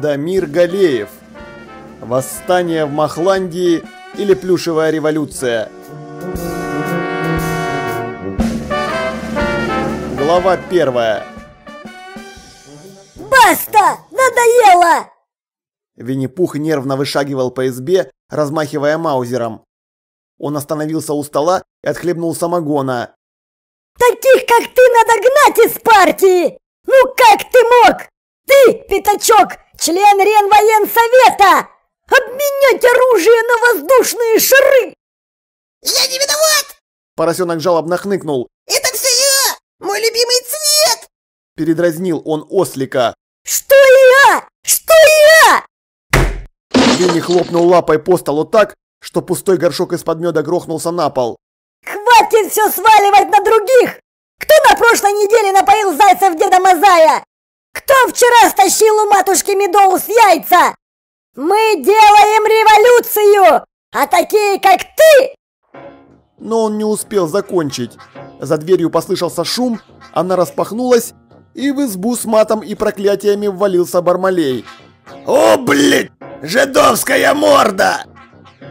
Дамир Галеев. Восстание в Махландии или плюшевая революция. Глава первая. Баста! Надоело! Винни-Пух нервно вышагивал по избе, размахивая маузером. Он остановился у стола и отхлебнул самогона. Таких, как ты, надо гнать из партии! Ну как ты мог? Ты, пятачок, член Ренвоенсовета! Обменять оружие на воздушные шары! Я не виноват! Поросенок жалобно хныкнул. Это все я! Мой любимый цвет! Передразнил он ослика. Что я? Что я? Винни хлопнул лапой по столу так, что пустой горшок из-под меда грохнулся на пол. Хватит все сваливать на других! Кто на прошлой неделе напоил зайцев Деда Мазая? Кто вчера стащил у матушки Медоус яйца? Мы делаем революцию! А такие, как ты... Но он не успел закончить. За дверью послышался шум, она распахнулась, и в избу с матом и проклятиями ввалился Бармалей. «О, блядь! Жидовская морда!»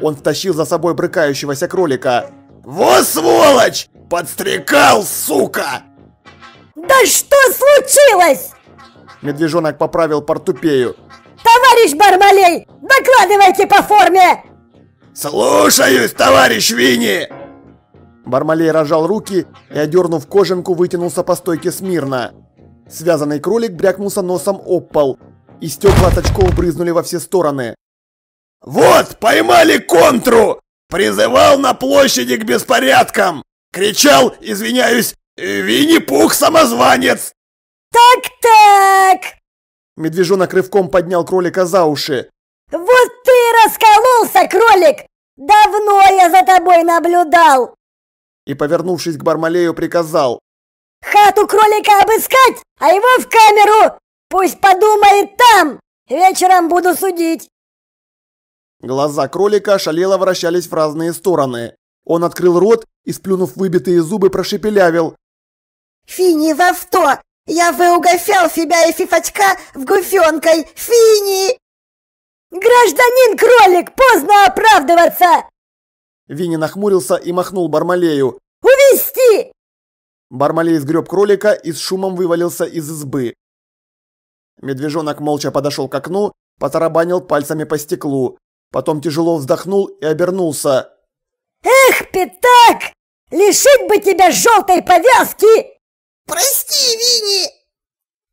Он втащил за собой брыкающегося кролика. «Во сволочь! Подстрекал, сука!» Да что случилось? Медвежонок поправил портупею. Товарищ Бармалей, докладывайте по форме! «Слушаюсь, товарищ Винни!» Бармалей рожал руки и, одернув кожанку, вытянулся по стойке смирно. Связанный кролик брякнулся носом об пол, и стекла от очков брызнули во все стороны. «Вот, поймали контру! Призывал на площади к беспорядкам! Кричал, извиняюсь, Винни-Пух самозванец!» Так-так! Медвежонок рывком поднял кролика за уши. Вот ты раскололся, кролик! Давно я за тобой наблюдал! И, повернувшись к Бармалею, приказал. Хату кролика обыскать, а его в камеру! Пусть подумает там! Вечером буду судить! Глаза кролика шалело вращались в разные стороны. Он открыл рот и, сплюнув выбитые зубы, прошепелявил. Фини в авто! Я выугофял себя и фифочка в гуфенкой! Фини! Гражданин кролик, поздно оправдываться! Винни нахмурился и махнул Бармалею. Увести! Бармалей сгреб кролика и с шумом вывалился из избы. Медвежонок молча подошел к окну, потарабанил пальцами по стеклу. Потом тяжело вздохнул и обернулся. Эх, пятак! Лишить бы тебя желтой повязки! Прости, Винни!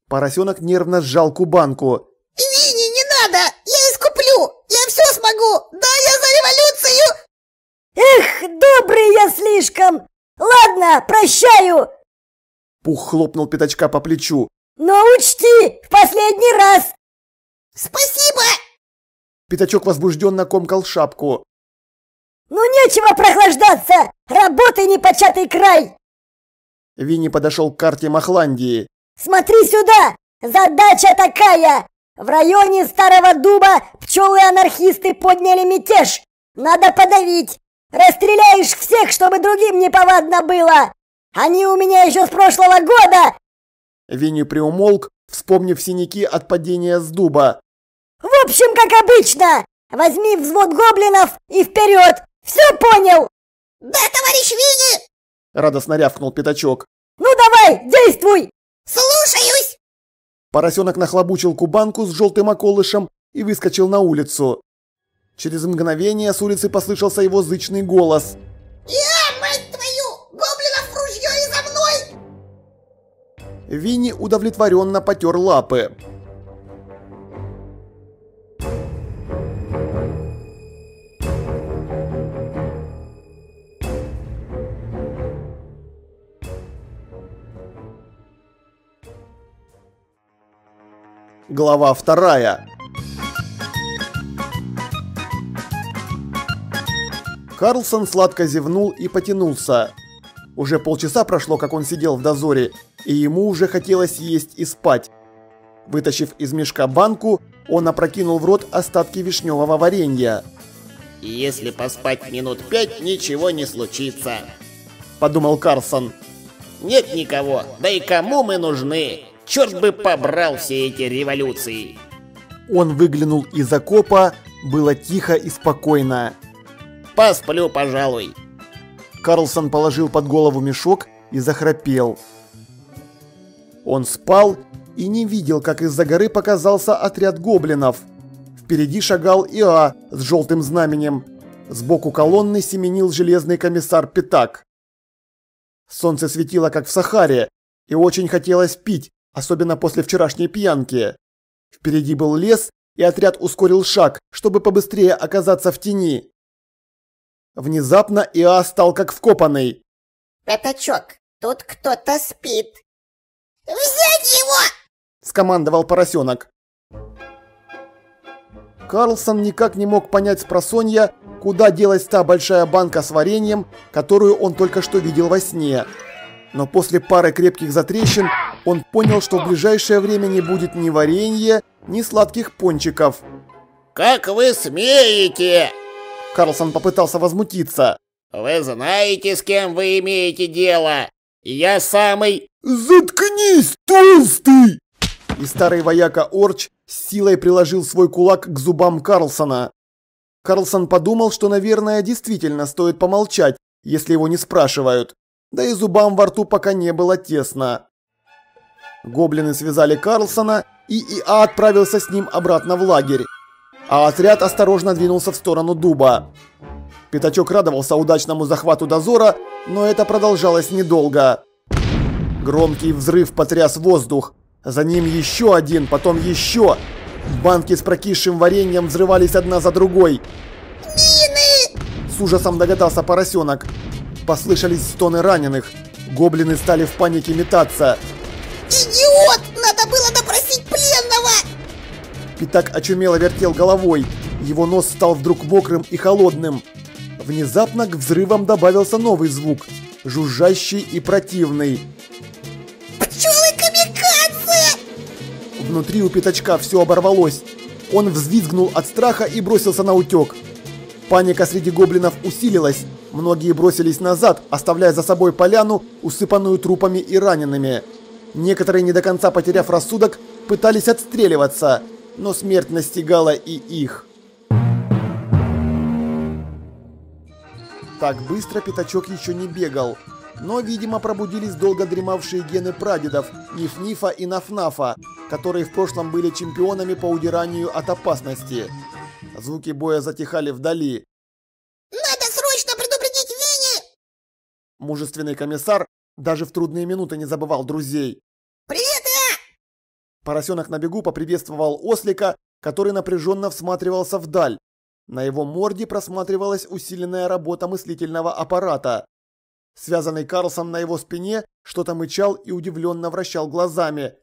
Поросенок нервно сжал кубанку. Винни, не надо! Я искуплю! Я все смогу! Да, я за революцию! Эх, добрый я слишком! Ладно, прощаю! Пух хлопнул пятачка по плечу. Но учти, в последний раз! Спасибо! Пятачок возбужденно комкал шапку. Ну нечего прохлаждаться! Работы непочатый край! Винни подошел к карте Махландии. Смотри сюда! Задача такая! В районе Старого Дуба пчелы-анархисты подняли мятеж. Надо подавить. Расстреляешь всех, чтобы другим не повадно было. Они у меня еще с прошлого года. Винни приумолк, вспомнив синяки от падения с дуба. В общем, как обычно. Возьми взвод гоблинов и вперед. Все понял? Да, товарищ Винни! Радостно рявкнул пятачок. Ну давай, действуй! Слушаюсь! Поросенок нахлобучил кубанку с желтым околышем и выскочил на улицу. Через мгновение с улицы послышался его зычный голос. Я, мать твою! Гоблинов ружье и за мной! Винни удовлетворенно потер лапы. Глава вторая. Карлсон сладко зевнул и потянулся. Уже полчаса прошло, как он сидел в дозоре, и ему уже хотелось есть и спать. Вытащив из мешка банку, он опрокинул в рот остатки вишневого варенья. Если поспать минут пять, ничего не случится. Подумал Карлсон. Нет никого, да и кому мы нужны? Черт бы побрал все эти революции. Он выглянул из окопа, было тихо и спокойно. Посплю, пожалуй. Карлсон положил под голову мешок и захрапел. Он спал и не видел, как из-за горы показался отряд гоблинов. Впереди шагал Иа с желтым знаменем. Сбоку колонны семенил железный комиссар Пятак. Солнце светило, как в Сахаре, и очень хотелось пить, особенно после вчерашней пьянки. Впереди был лес, и отряд ускорил шаг, чтобы побыстрее оказаться в тени. Внезапно Иа стал как вкопанный. Пятачок, тут кто-то спит. Взять его! Скомандовал поросенок. Карлсон никак не мог понять с просонья, куда делась та большая банка с вареньем, которую он только что видел во сне. Но после пары крепких затрещин он понял, что в ближайшее время не будет ни варенья, ни сладких пончиков. Как вы смеете? Карлсон попытался возмутиться. Вы знаете, с кем вы имеете дело? Я самый... «Заткнись, толстый!» И старый вояка Орч с силой приложил свой кулак к зубам Карлсона. Карлсон подумал, что, наверное, действительно стоит помолчать, если его не спрашивают. Да и зубам во рту пока не было тесно. Гоблины связали Карлсона, и ИА отправился с ним обратно в лагерь. А отряд осторожно двинулся в сторону дуба. Пятачок радовался удачному захвату дозора, но это продолжалось недолго. Громкий взрыв потряс воздух. За ним еще один, потом еще. Банки с прокисшим вареньем взрывались одна за другой. Мины! С ужасом догадался поросенок. Послышались стоны раненых. Гоблины стали в панике метаться. Идиот! Надо было допросить пленного! Пятак очумело вертел головой. Его нос стал вдруг мокрым и холодным. Внезапно к взрывам добавился новый звук. Жужжащий и противный. Пчелы-камикадзе! Внутри у пятачка все оборвалось. Он взвизгнул от страха и бросился на утек. Паника среди гоблинов усилилась. Многие бросились назад, оставляя за собой поляну, усыпанную трупами и ранеными. Некоторые, не до конца потеряв рассудок, пытались отстреливаться, но смерть настигала и их. Так быстро пятачок еще не бегал. Но, видимо, пробудились долго дремавшие гены прадедов Ниф-Нифа и Наф-Нафа, которые в прошлом были чемпионами по удиранию от опасности. Звуки боя затихали вдали. Надо срочно предупредить Винни! Мужественный комиссар даже в трудные минуты не забывал друзей. Привет, а! Поросенок на бегу поприветствовал ослика, который напряженно всматривался вдаль. На его морде просматривалась усиленная работа мыслительного аппарата. Связанный Карлсон на его спине что-то мычал и удивленно вращал глазами.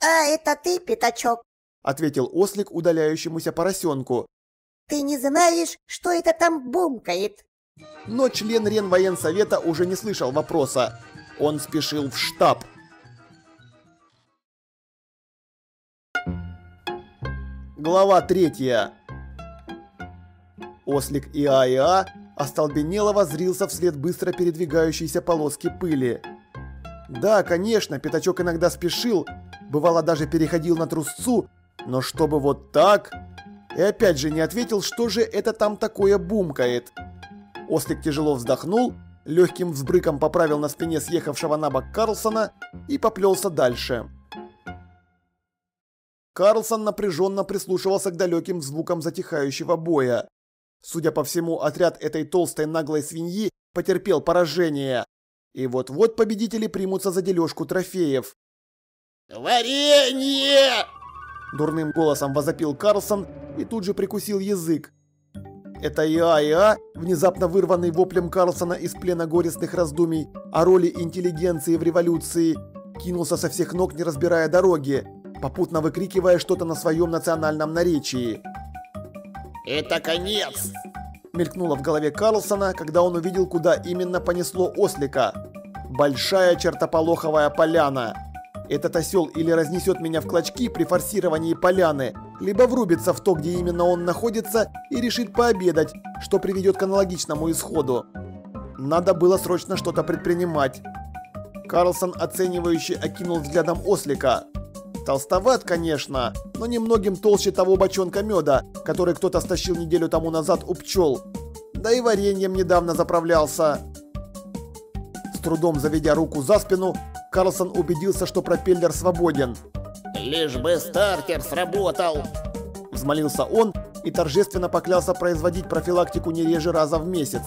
А это ты, Пятачок? Ответил ослик удаляющемуся поросенку. Ты не знаешь, что это там бумкает? Но член Ренвоенсовета уже не слышал вопроса. Он спешил в штаб. Глава третья. Ослик ИА-ИА остолбенело воззрился вслед быстро передвигающейся полоски пыли. Да, конечно, Пятачок иногда спешил, бывало даже переходил на трусцу, но чтобы вот так... И опять же не ответил, что же это там такое бумкает. Ослик тяжело вздохнул, легким взбрыком поправил на спине съехавшего на бок Карлсона и поплелся дальше. Карлсон напряженно прислушивался к далеким звукам затихающего боя. Судя по всему, отряд этой толстой наглой свиньи потерпел поражение. И вот-вот победители примутся за дележку трофеев. Варенье! Дурным голосом возопил Карлсон и тут же прикусил язык. Это ИА-ИА, внезапно вырванный воплем Карлсона из плена горестных раздумий о роли интеллигенции в революции, кинулся со всех ног, не разбирая дороги, попутно выкрикивая что-то на своем национальном наречии. Это конец! Мелькнуло в голове Карлсона, когда он увидел, куда именно понесло ослика. Большая чертополоховая поляна. Этот осел или разнесет меня в клочки при форсировании поляны, либо врубится в то, где именно он находится, и решит пообедать, что приведет к аналогичному исходу. Надо было срочно что-то предпринимать. Карлсон оценивающе окинул взглядом ослика. Толстоват, конечно, но немногим толще того бочонка меда, который кто-то стащил неделю тому назад у пчел. Да и вареньем недавно заправлялся. С трудом заведя руку за спину, Карлсон убедился, что пропеллер свободен. Лишь бы стартер сработал. Взмолился он и торжественно поклялся производить профилактику не реже раза в месяц.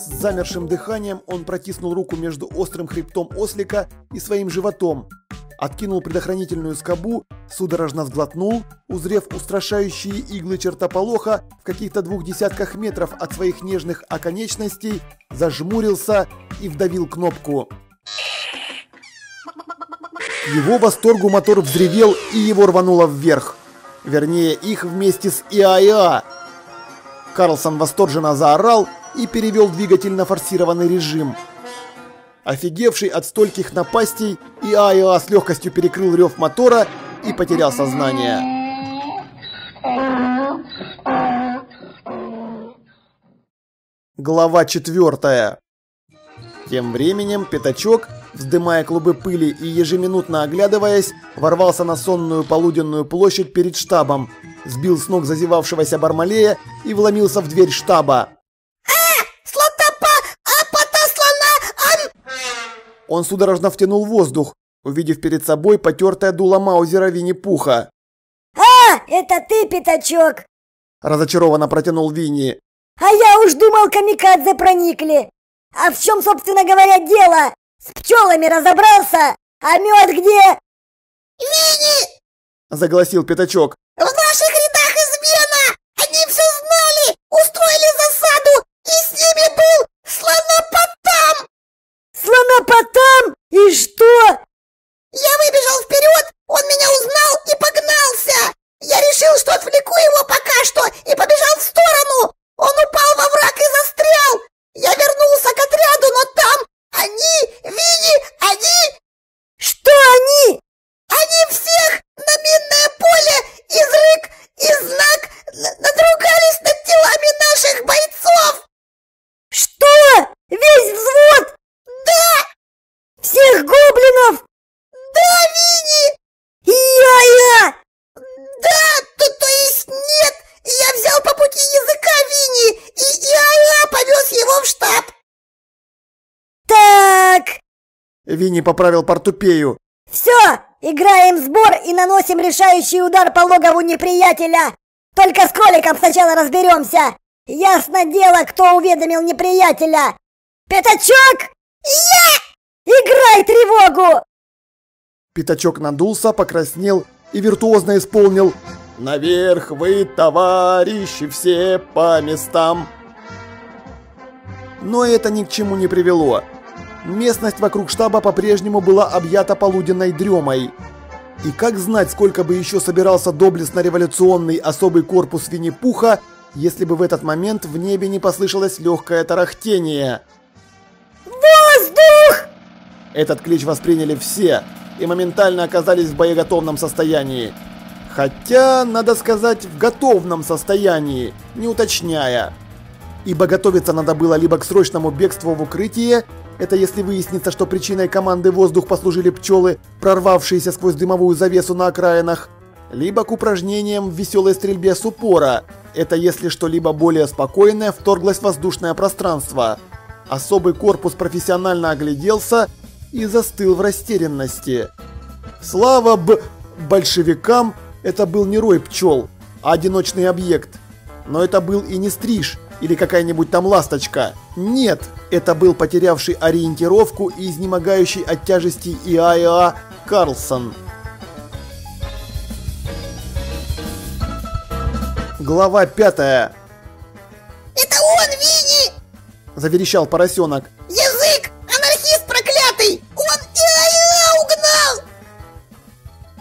С замершим дыханием он протиснул руку между острым хребтом ослика и своим животом, откинул предохранительную скобу, судорожно сглотнул, узрев устрашающие иглы чертополоха в каких-то двух десятках метров от своих нежных оконечностей, зажмурился и вдавил кнопку. К его восторгу мотор взревел и его рвануло вверх. Вернее, их вместе с ИАИА. Карлсон восторженно заорал и перевел двигатель на форсированный режим. Офигевший от стольких напастей, ИАИА с легкостью перекрыл рев мотора и потерял сознание. Глава четвертая. Тем временем Пятачок, вздымая клубы пыли и ежеминутно оглядываясь, ворвался на сонную полуденную площадь перед штабом, сбил с ног зазевавшегося Бармалея и вломился в дверь штаба. Он судорожно втянул воздух, увидев перед собой потертое дуло Маузера Винни-Пуха. «А, это ты, Пятачок!» Разочарованно протянул Винни. «А я уж думал, камикадзе проникли! А в чем, собственно говоря, дело? С пчелами разобрался? А мед где?» Винни! Загласил Пятачок. В наших рядах измена! Они все знали! Устроили засаду! И с ними был слонопотам! Слонопотам? И что? Я выбежал вперед, он меня узнал и погнался! Я решил, что отвлеку его пока что и побежал в сторону! Он упал во враг и застрял! Я вернулся к отряду, но там они, Винни, они... Что они? Они всех на минное поле изрык и знак н- надругались над телами наших бойцов! Что? Весь взвод? Да! Всех гоблинов? Да, Винни! Я-я! Да, то, то есть нет! Я взял по пути языка Винни, и я повез его в штаб! Так, Винни поправил портупею. все, играем в сбор и наносим решающий удар по логову неприятеля. Только с кроликом сначала разберемся. Ясно дело, кто уведомил неприятеля. Пятачок! Я! Играй тревогу! Пятачок надулся, покраснел и виртуозно исполнил «Наверх вы, товарищи, все по местам!» Но это ни к чему не привело. Местность вокруг штаба по-прежнему была объята полуденной дремой. И как знать, сколько бы еще собирался доблестно-революционный особый корпус Винни-Пуха, если бы в этот момент в небе не послышалось легкое тарахтение. Воздух! Этот клич восприняли все и моментально оказались в боеготовном состоянии. Хотя, надо сказать, в готовном состоянии, не уточняя. Ибо готовиться надо было либо к срочному бегству в укрытие, это если выяснится, что причиной команды «Воздух» послужили пчелы, прорвавшиеся сквозь дымовую завесу на окраинах, либо к упражнениям в веселой стрельбе с упора, это если что-либо более спокойное вторглось в воздушное пространство. Особый корпус профессионально огляделся и застыл в растерянности. Слава б... большевикам, это был не рой пчел, а одиночный объект. Но это был и не стриж, или какая-нибудь там ласточка. Нет, это был потерявший ориентировку и изнемогающий от тяжести ИАИА Карлсон. Глава пятая. Это он, Винни! Заверещал поросенок. Язык! Анархист проклятый! Он Иа-Иа угнал!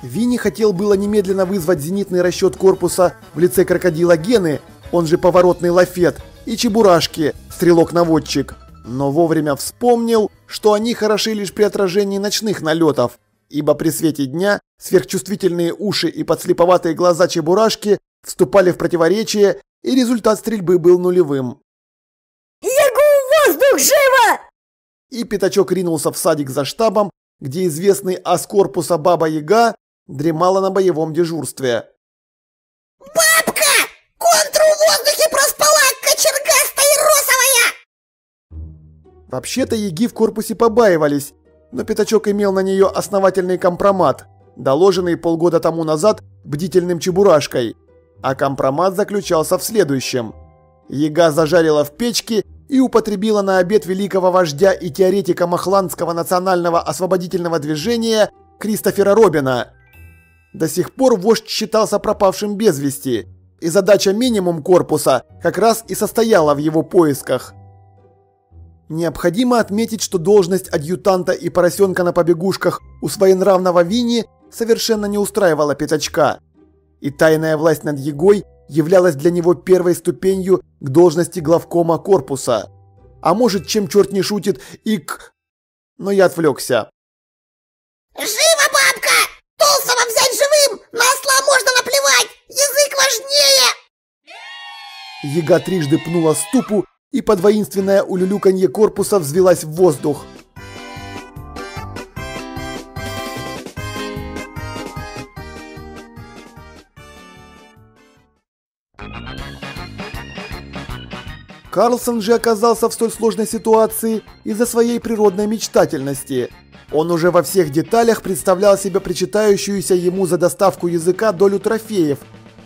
Винни хотел было немедленно вызвать зенитный расчет корпуса в лице крокодила Гены, он же поворотный лафет, и Чебурашки, стрелок-наводчик. Но вовремя вспомнил, что они хороши лишь при отражении ночных налетов, ибо при свете дня сверхчувствительные уши и подслеповатые глаза Чебурашки вступали в противоречие, и результат стрельбы был нулевым. Ягу, воздух, живо! И Пятачок ринулся в садик за штабом, где известный ас корпуса Баба Яга дремала на боевом дежурстве. Бабка! Контру в воздухе проспала, кочергастая и росовая! Вообще-то Еги в корпусе побаивались, но Пятачок имел на нее основательный компромат, доложенный полгода тому назад бдительным Чебурашкой. А компромат заключался в следующем. Ега зажарила в печке и употребила на обед великого вождя и теоретика Махландского национального освободительного движения Кристофера Робина. До сих пор вождь считался пропавшим без вести, и задача минимум корпуса как раз и состояла в его поисках. Необходимо отметить, что должность адъютанта и поросенка на побегушках у своенравного Вини совершенно не устраивала Пятачка. И тайная власть над Егой являлась для него первой ступенью к должности главкома корпуса. А может, чем черт не шутит, и к... Но я отвлекся. Живо, бабка! Толстого взять живым! На осла можно наплевать! Язык важнее! Ега трижды пнула ступу, и под воинственное улюлюканье корпуса взвелась в воздух. Карлсон же оказался в столь сложной ситуации из-за своей природной мечтательности. Он уже во всех деталях представлял себе причитающуюся ему за доставку языка долю трофеев,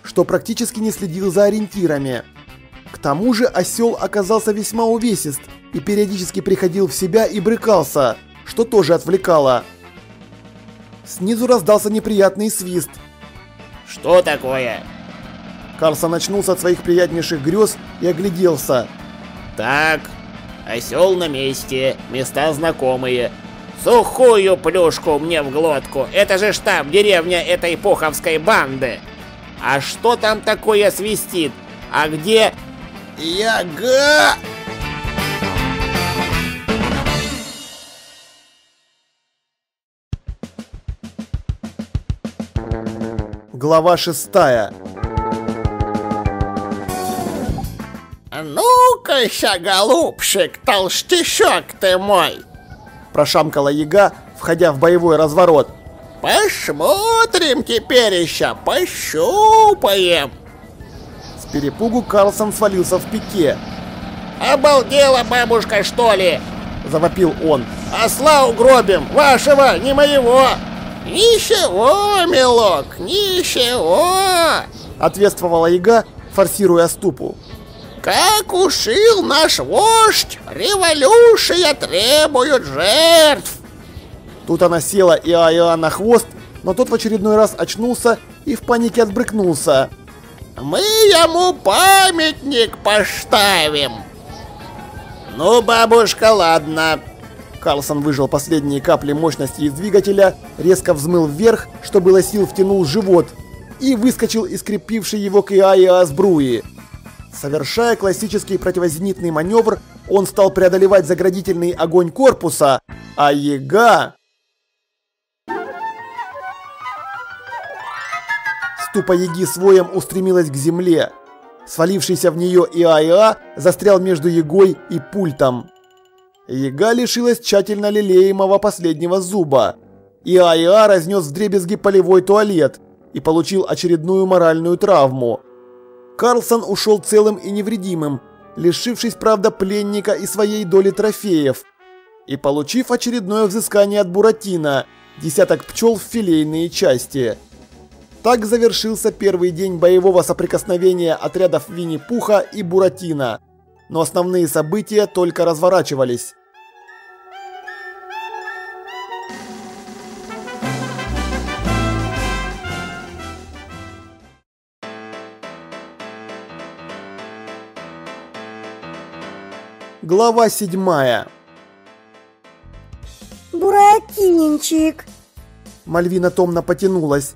что практически не следил за ориентирами. К тому же осел оказался весьма увесист и периодически приходил в себя и брыкался, что тоже отвлекало. Снизу раздался неприятный свист. Что такое? Карлсон очнулся от своих приятнейших грез и огляделся. Так, осел на месте, места знакомые. Сухую плюшку мне в глотку. Это же штаб, деревня этой пуховской банды. А что там такое свистит? А где... Яга! Глава шестая. Ну-ка, голубчик, толстячок ты мой. Прошамкала яга, входя в боевой разворот. Посмотрим теперь еще, пощупаем. Перепугу Карлсон свалился в пике. Обалдела бабушка, что ли? Завопил он. Осла угробим, вашего, не моего. Ничего, милок, ничего. Ответствовала яга, форсируя ступу. Как ушил наш вождь, революция требует жертв. Тут она села и Иоанна на хвост, но тот в очередной раз очнулся и в панике отбрыкнулся. Мы ему памятник поставим. Ну, бабушка, ладно. Карлсон выжил последние капли мощности из двигателя, резко взмыл вверх, что было сил втянул живот и выскочил из крепившей его к Иаиа сбруи. Совершая классический противозенитный маневр, он стал преодолевать заградительный огонь корпуса, а Ега... Ступа Еги своем устремилась к земле. Свалившийся в нее ИАИА застрял между Егой и пультом. Ега лишилась тщательно лелеемого последнего зуба. ИАИА разнес вдребезги полевой туалет и получил очередную моральную травму. Карлсон ушел целым и невредимым, лишившись, правда, пленника и своей доли трофеев, и получив очередное взыскание от Буратино – десяток пчел в филейные части. Так завершился первый день боевого соприкосновения отрядов Винни-Пуха и Буратино, но основные события только разворачивались. Глава седьмая. Буратинчик. Мальвина томно потянулась.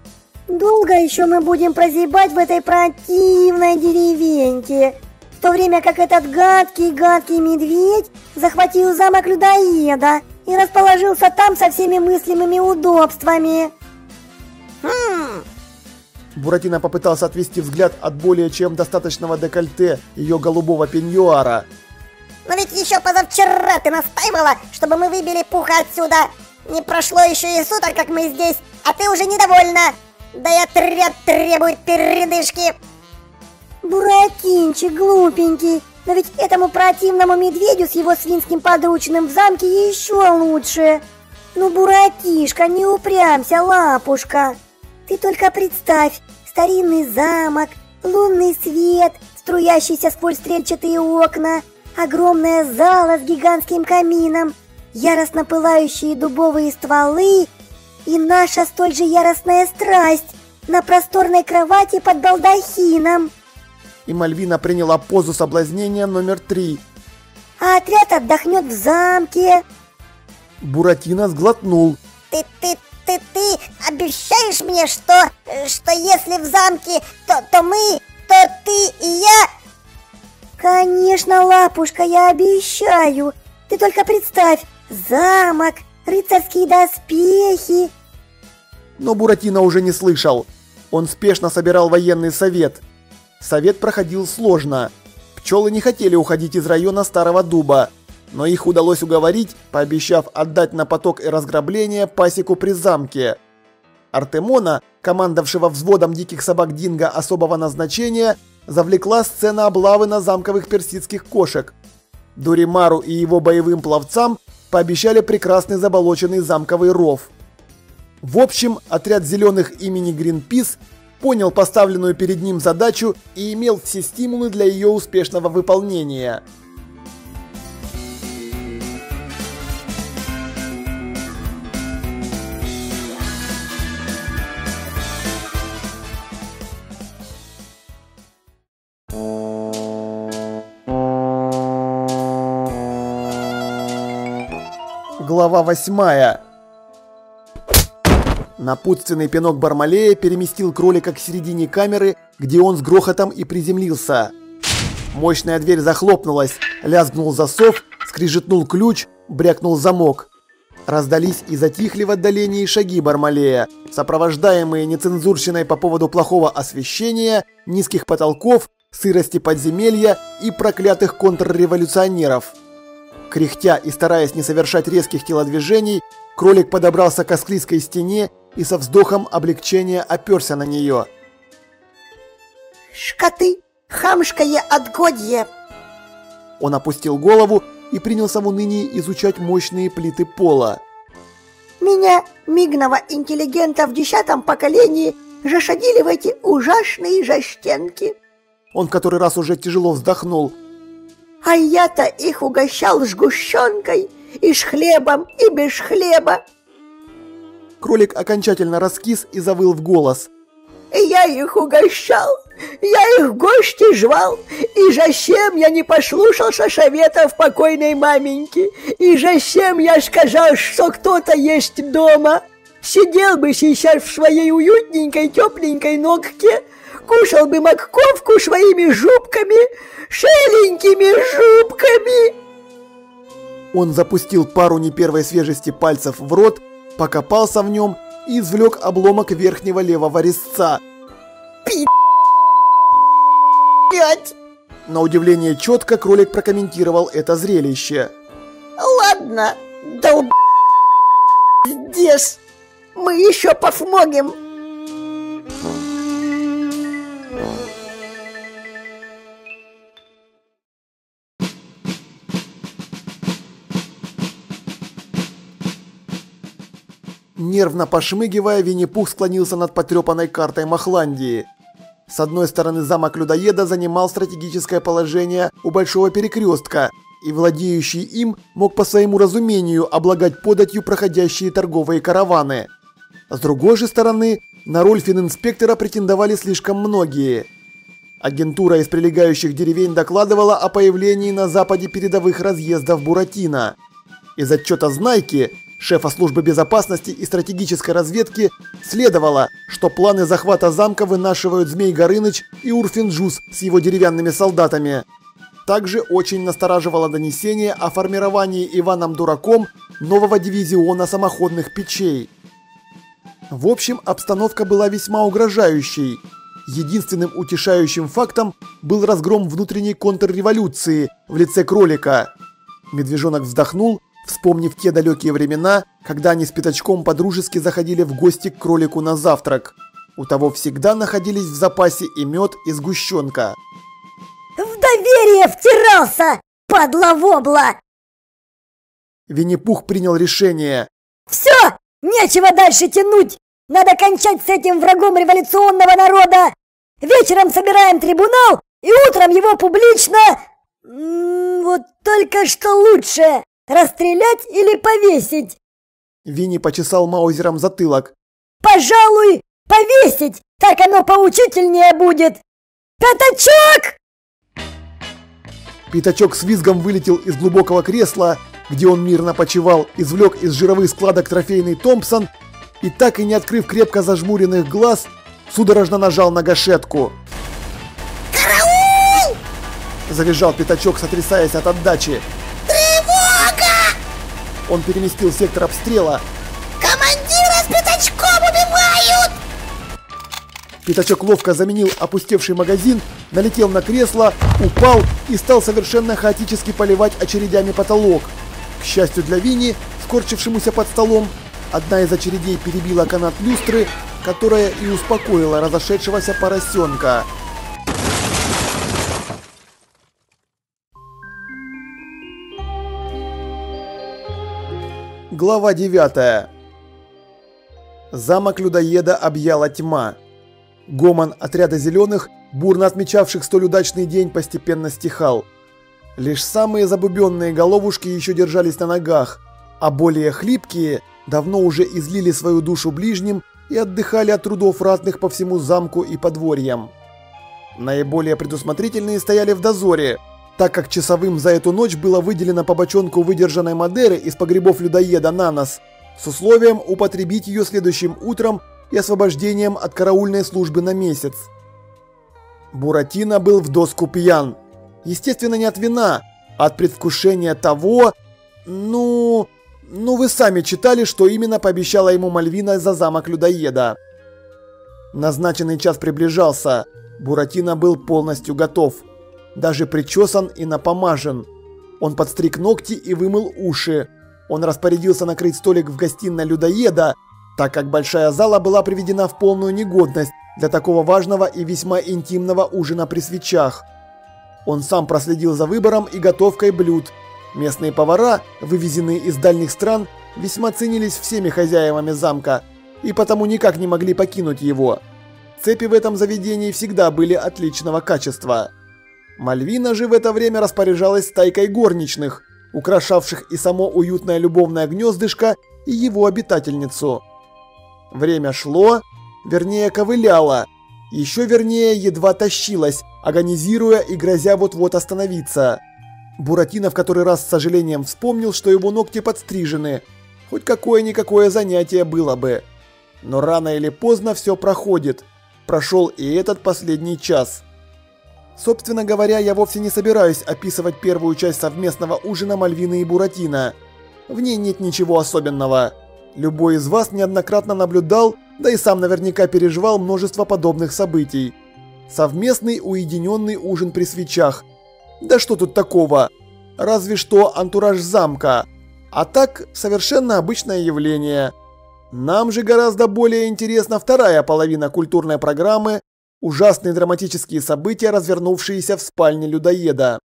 Долго еще мы будем прозябать в этой противной деревеньке, в то время как этот гадкий-гадкий медведь захватил замок людоеда и расположился там со всеми мыслимыми удобствами. Хм, Буратино попытался отвести взгляд от более чем достаточного декольте ее голубого пеньюара. но ведь еще позавчера ты настаивала, чтобы мы выбили пуха отсюда. Не прошло еще и суток, как мы здесь, а ты уже недовольна. Да и отряд требует передышки. Буратинчик глупенький, но ведь этому противному медведю с его свинским подручным в замке еще лучше. Ну, Буратишка, не упрямся, лапушка. Ты только представь, старинный замок, лунный свет, струящийся сквозь стрельчатые окна, огромная зала с гигантским камином, яростно пылающие дубовые стволы и наша столь же яростная страсть на просторной кровати под балдахином. И Мальвина приняла позу соблазнения номер три. А отряд отдохнет в замке. Буратино сглотнул. Ты, ты, ты, ты обещаешь мне, что, что если в замке, то, то мы, то ты и я... Конечно, лапушка, я обещаю. Ты только представь, замок, рыцарские доспехи. Но Буратино уже не слышал. Он спешно собирал военный совет. Совет проходил сложно. Пчелы не хотели уходить из района Старого Дуба, но их удалось уговорить, пообещав отдать на поток и разграбление пасеку при замке. Артемона, командовавшего взводом диких собак Динго особого назначения, завлекла сцена облавы на замковых персидских кошек. Дуримару и его боевым пловцам пообещали прекрасный заболоченный замковый ров. В общем, отряд зеленых имени Гринпис понял поставленную перед ним задачу и имел все стимулы для ее успешного выполнения. Глава восьмая. Напутственный пинок Бармалея переместил кролика к середине камеры, где он с грохотом и приземлился. Мощная дверь захлопнулась, лязгнул засов, скрижетнул ключ, брякнул замок. Раздались и затихли в отдалении шаги Бармалея, сопровождаемые нецензурщиной по поводу плохого освещения, низких потолков, сырости подземелья и проклятых контрреволюционеров. Кряхтя и стараясь не совершать резких телодвижений, кролик подобрался к склизкой стене и со вздохом облегчения оперся на нее. «Шкоты! Хамшкое отгодье!» Он опустил голову и принялся в унынии изучать мощные плиты пола. «Меня, мигного интеллигента в десятом поколении, жашадили в эти ужасные жастенки!» Он в который раз уже тяжело вздохнул. А я-то их угощал сгущенкой, и с хлебом, и без хлеба. Кролик окончательно раскис и завыл в голос. Я их угощал, я их в гости жвал, и засем я не послушался советов покойной маменьки, и засем я сказал, что кто-то есть дома. Сидел бы сейчас в своей уютненькой тепленькой ногке, кушал бы морковку своими жубками, шеленькими жубками. Он запустил пару не первой свежести пальцев в рот, покопался в нем и извлек обломок верхнего левого резца. Пи***. На удивление четко кролик прокомментировал это зрелище. Ладно, долб... здесь. Мы еще посмотрим. Нервно пошмыгивая, Винни-Пух склонился над потрепанной картой Махландии. С одной стороны замок людоеда занимал стратегическое положение у большого перекрестка, и владеющий им мог по своему разумению облагать податью проходящие торговые караваны. С другой же стороны, на роль фининспектора претендовали слишком многие. Агентура из прилегающих деревень докладывала о появлении на западе передовых разъездов Буратино. Из отчета Знайки шефа службы безопасности и стратегической разведки, следовало, что планы захвата замка вынашивают Змей Горыныч и Урфинджус с его деревянными солдатами. Также очень настораживало донесение о формировании Иваном Дураком нового дивизиона самоходных печей. В общем, обстановка была весьма угрожающей. Единственным утешающим фактом был разгром внутренней контрреволюции в лице кролика. Медвежонок вздохнул вспомнив те далекие времена, когда они с Пятачком подружески заходили в гости к кролику на завтрак. У того всегда находились в запасе и мед, и сгущенка. В доверие втирался, падла вобла! Винни-Пух принял решение. Все, нечего дальше тянуть! Надо кончать с этим врагом революционного народа! Вечером собираем трибунал и утром его публично... М -м, вот только что лучше, расстрелять или повесить? Винни почесал Маузером затылок. Пожалуй, повесить, так оно поучительнее будет. Пятачок! Пятачок с визгом вылетел из глубокого кресла, где он мирно почевал, извлек из жировых складок трофейный Томпсон и, так и не открыв крепко зажмуренных глаз, судорожно нажал на гашетку. Караул! Завизжал Пятачок, сотрясаясь от отдачи. Он переместил сектор обстрела. Командира с пятачком убивают! Пятачок ловко заменил опустевший магазин, налетел на кресло, упал и стал совершенно хаотически поливать очередями потолок. К счастью для Вини, скорчившемуся под столом, одна из очередей перебила канат люстры, которая и успокоила разошедшегося поросенка. Глава 9 Замок людоеда объяла тьма. Гомон отряда зеленых, бурно отмечавших столь удачный день, постепенно стихал. Лишь самые забубенные головушки еще держались на ногах, а более хлипкие давно уже излили свою душу ближним и отдыхали от трудов ратных по всему замку и подворьям. Наиболее предусмотрительные стояли в дозоре, так как часовым за эту ночь было выделено по бочонку выдержанной Мадеры из погребов людоеда на нос, с условием употребить ее следующим утром и освобождением от караульной службы на месяц. Буратино был в доску пьян. Естественно, не от вина, а от предвкушения того, ну... Ну, вы сами читали, что именно пообещала ему Мальвина за замок людоеда. Назначенный час приближался. Буратино был полностью готов. Даже причесан и напомажен. Он подстриг ногти и вымыл уши. Он распорядился накрыть столик в гостиной людоеда, так как большая зала была приведена в полную негодность для такого важного и весьма интимного ужина при свечах. Он сам проследил за выбором и готовкой блюд. Местные повара, вывезенные из дальних стран, весьма ценились всеми хозяевами замка и потому никак не могли покинуть его. Цепи в этом заведении всегда были отличного качества. Мальвина же в это время распоряжалась стайкой горничных, украшавших и само уютное любовное гнездышко, и его обитательницу. Время шло, вернее ковыляло, еще вернее едва тащилось, агонизируя и грозя вот-вот остановиться. Буратино в который раз с сожалением вспомнил, что его ногти подстрижены. Хоть какое-никакое занятие было бы. Но рано или поздно все проходит. Прошел и этот последний час. Собственно говоря, я вовсе не собираюсь описывать первую часть совместного ужина Мальвины и Буратино. В ней нет ничего особенного. Любой из вас неоднократно наблюдал, да и сам наверняка переживал множество подобных событий. Совместный уединенный ужин при свечах. Да что тут такого? Разве что антураж замка. А так, совершенно обычное явление. Нам же гораздо более интересна вторая половина культурной программы ужасные драматические события, развернувшиеся в спальне людоеда.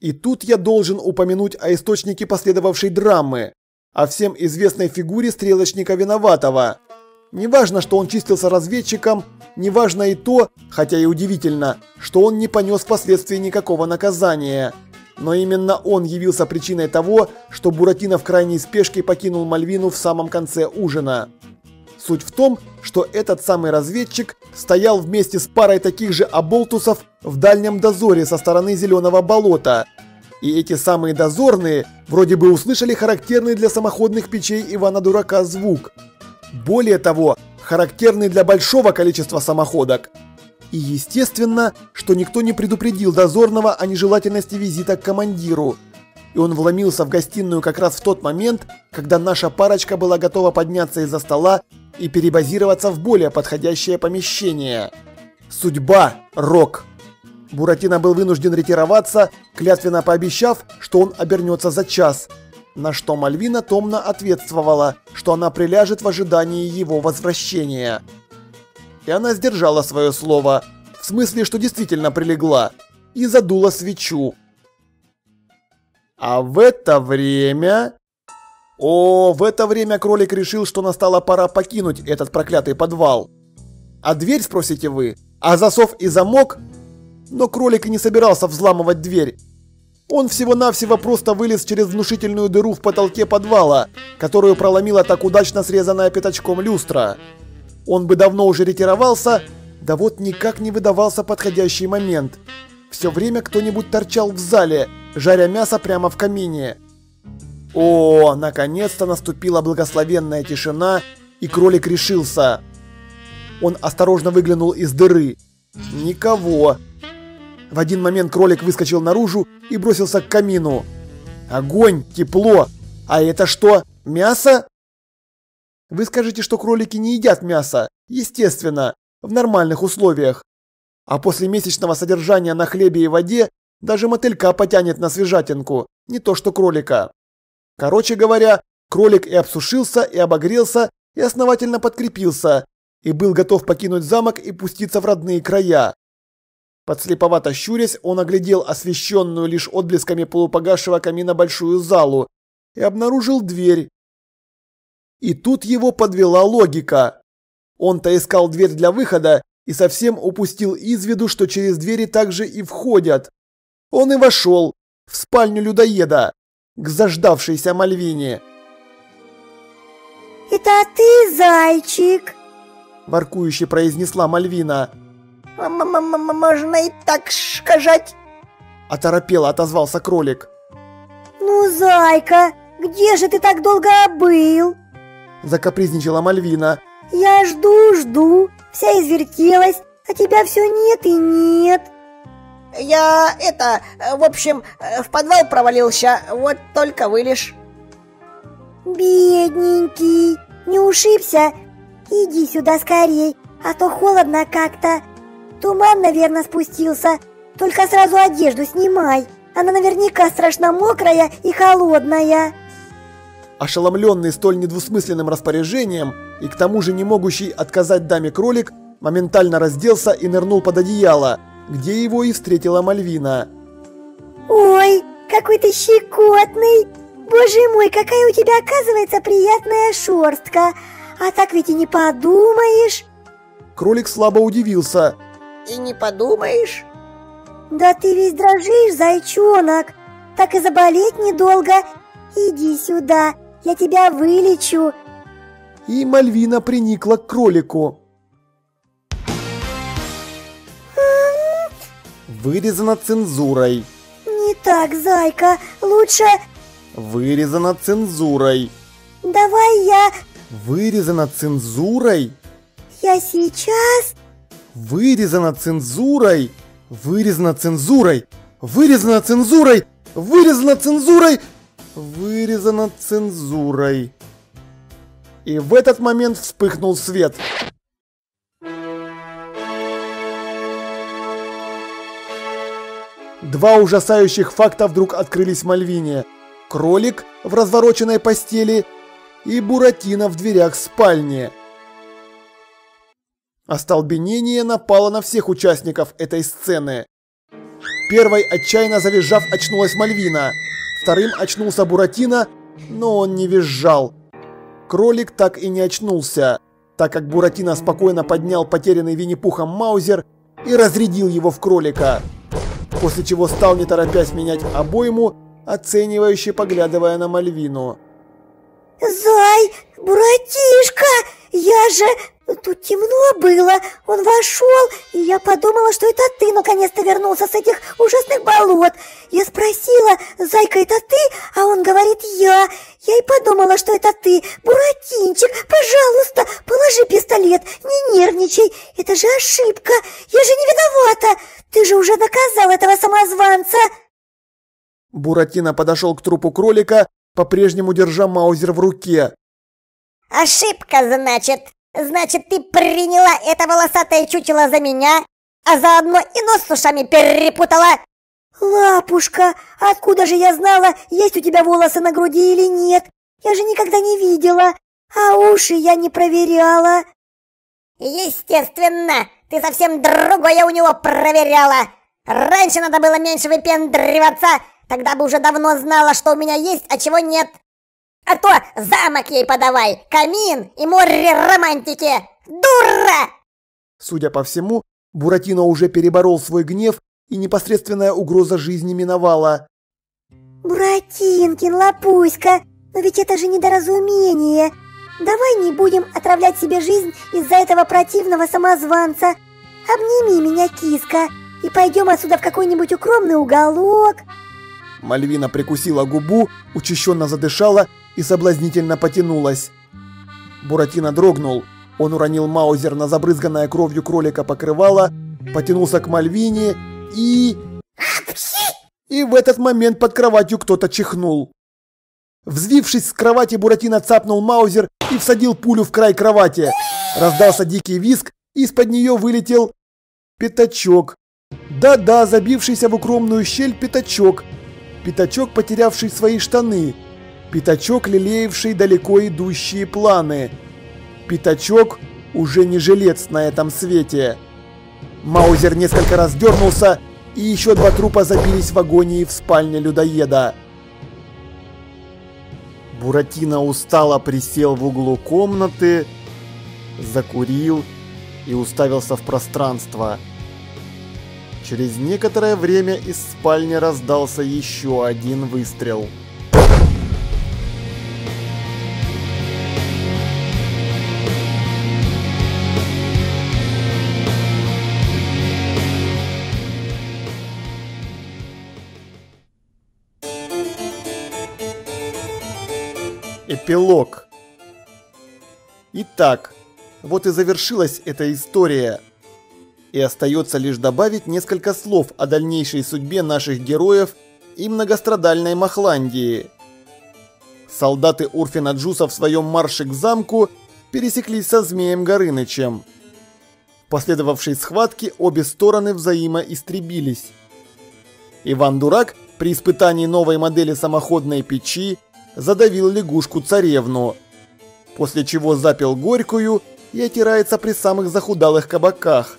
И тут я должен упомянуть о источнике последовавшей драмы, о всем известной фигуре стрелочника Виноватого. Неважно, что он чистился разведчиком, неважно и то, хотя и удивительно, что он не понес впоследствии никакого наказания. Но именно он явился причиной того, что Буратино в крайней спешке покинул Мальвину в самом конце ужина. Суть в том, что этот самый разведчик стоял вместе с парой таких же оболтусов в дальнем дозоре со стороны Зеленого болота. И эти самые дозорные вроде бы услышали характерный для самоходных печей Ивана Дурака звук. Более того, характерный для большого количества самоходок. И естественно, что никто не предупредил дозорного о нежелательности визита к командиру. И он вломился в гостиную как раз в тот момент, когда наша парочка была готова подняться из-за стола и перебазироваться в более подходящее помещение. Судьба, Рок. Буратино был вынужден ретироваться, клятвенно пообещав, что он обернется за час. На что Мальвина томно ответствовала, что она приляжет в ожидании его возвращения. И она сдержала свое слово, в смысле, что действительно прилегла, и задула свечу. А в это время... О, в это время кролик решил, что настала пора покинуть этот проклятый подвал. А дверь, спросите вы? А засов и замок? Но кролик и не собирался взламывать дверь. Он всего-навсего просто вылез через внушительную дыру в потолке подвала, которую проломила так удачно срезанная пятачком люстра. Он бы давно уже ретировался, да вот никак не выдавался подходящий момент. Все время кто-нибудь торчал в зале, жаря мясо прямо в камине. О, наконец-то наступила благословенная тишина, и кролик решился. Он осторожно выглянул из дыры. Никого. В один момент кролик выскочил наружу и бросился к камину. Огонь, тепло. А это что, мясо? Вы скажете, что кролики не едят мясо. Естественно, в нормальных условиях. А после месячного содержания на хлебе и воде даже мотылька потянет на свежатинку, не то что кролика. Короче говоря, кролик и обсушился, и обогрелся, и основательно подкрепился, и был готов покинуть замок и пуститься в родные края. Подслеповато щурясь, он оглядел освещенную лишь отблесками полупогасшего камина большую залу и обнаружил дверь. И тут его подвела логика. Он-то искал дверь для выхода и совсем упустил из виду, что через двери также и входят. Он и вошел в спальню людоеда, к заждавшейся Мальвине. «Это ты, зайчик?» – воркующе произнесла Мальвина. «Можно и так сказать!» Оторопело отозвался кролик. «Ну, зайка, где же ты так долго был?» Закапризничала Мальвина. «Я жду, жду, вся извертелась, а тебя все нет и нет!» «Я, это, в общем, в подвал провалился, вот только вылез!» «Бедненький, не ушибся? Иди сюда скорей, а то холодно как-то!» Туман, наверное, спустился. Только сразу одежду снимай. Она наверняка страшно мокрая и холодная. Ошеломленный столь недвусмысленным распоряжением и к тому же не могущий отказать даме кролик, моментально разделся и нырнул под одеяло, где его и встретила Мальвина. «Ой, какой ты щекотный! Боже мой, какая у тебя оказывается приятная шерстка! А так ведь и не подумаешь!» Кролик слабо удивился – и не подумаешь. Да ты весь дрожишь, зайчонок. Так и заболеть недолго. Иди сюда, я тебя вылечу. И Мальвина приникла к кролику. Вырезано цензурой. Не так, зайка, лучше... Вырезано цензурой. Давай я... Вырезано цензурой? Я сейчас... Вырезано цензурой! Вырезано цензурой! Вырезано цензурой! Вырезано цензурой! Вырезано цензурой! И в этот момент вспыхнул свет. Два ужасающих факта вдруг открылись Мальвине. Кролик в развороченной постели и Буратино в дверях спальни. Остолбенение напало на всех участников этой сцены. Первой, отчаянно завизжав, очнулась Мальвина. Вторым очнулся Буратино, но он не визжал. Кролик так и не очнулся, так как Буратино спокойно поднял потерянный Винни-Пухом Маузер и разрядил его в кролика. После чего стал не торопясь менять обойму, оценивающе поглядывая на Мальвину. «Зай, Буратишка, я же Тут темно было, он вошел, и я подумала, что это ты наконец-то вернулся с этих ужасных болот. Я спросила, зайка, это ты? А он говорит, я. Я и подумала, что это ты. Буратинчик, пожалуйста, положи пистолет, не нервничай. Это же ошибка, я же не виновата. Ты же уже наказал этого самозванца. Буратино подошел к трупу кролика, по-прежнему держа маузер в руке. «Ошибка, значит?» Значит, ты приняла это волосатое чучело за меня? а заодно и нос с ушами перепутала. Лапушка, откуда же я знала, есть у тебя волосы на груди или нет? Я же никогда не видела, а уши я не проверяла. Естественно, ты совсем другое у него проверяла. Раньше надо было меньше выпендриваться, тогда бы уже давно знала, что у меня есть, а чего нет. А то замок ей подавай, камин и море романтики. Дура! Судя по всему, Буратино уже переборол свой гнев, и непосредственная угроза жизни миновала. Буратинкин, лапуська, но ведь это же недоразумение. Давай не будем отравлять себе жизнь из-за этого противного самозванца. Обними меня, киска, и пойдем отсюда в какой-нибудь укромный уголок. Мальвина прикусила губу, учащенно задышала и соблазнительно потянулась. Буратино дрогнул. Он уронил маузер на забрызганное кровью кролика покрывало, потянулся к Мальвине и... И в этот момент под кроватью кто-то чихнул. Взвившись с кровати, Буратино цапнул маузер и всадил пулю в край кровати. Раздался дикий визг, и из-под нее вылетел пятачок. Да-да, забившийся в укромную щель пятачок. Пятачок, потерявший свои штаны. Пятачок, лелеявший далеко идущие планы. Пятачок, уже не жилец на этом свете. Маузер несколько раз дернулся, и еще два трупа забились в агонии в спальне людоеда. Буратино устало присел в углу комнаты, закурил и уставился в пространство. Через некоторое время из спальни раздался еще один выстрел. Эпилог. Итак, вот и завершилась эта история. И остается лишь добавить несколько слов о дальнейшей судьбе наших героев и многострадальной Махландии. Солдаты Урфина Джуса в своем марше к замку пересеклись со Змеем Горынычем. В последовавшей схватке обе стороны взаимоистребились. Иван Дурак при испытании новой модели самоходной печи задавил лягушку-царевну, после чего запил горькую и отирается при самых захудалых кабаках.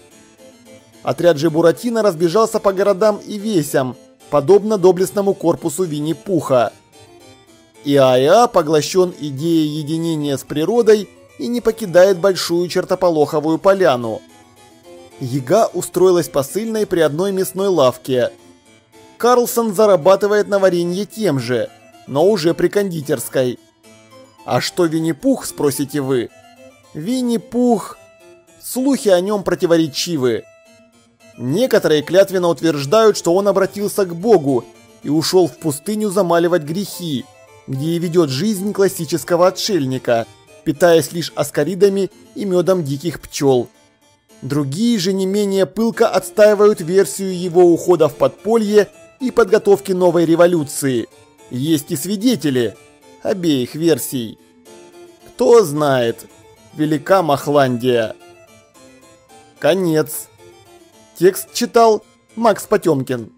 Отряд же Буратино разбежался по городам и весям, подобно доблестному корпусу Винни-Пуха. ИАИА поглощен идеей единения с природой и не покидает большую чертополоховую поляну. Яга устроилась посыльной при одной мясной лавке. Карлсон зарабатывает на варенье тем же – но уже при кондитерской. А что Винни-Пух, спросите вы? Винни-Пух... Слухи о нем противоречивы. Некоторые клятвенно утверждают, что он обратился к Богу и ушел в пустыню замаливать грехи, где и ведет жизнь классического отшельника, питаясь лишь аскаридами и медом диких пчел. Другие же не менее пылко отстаивают версию его ухода в подполье и подготовки новой революции – есть и свидетели обеих версий. Кто знает, велика Махландия. Конец. Текст читал Макс Потемкин.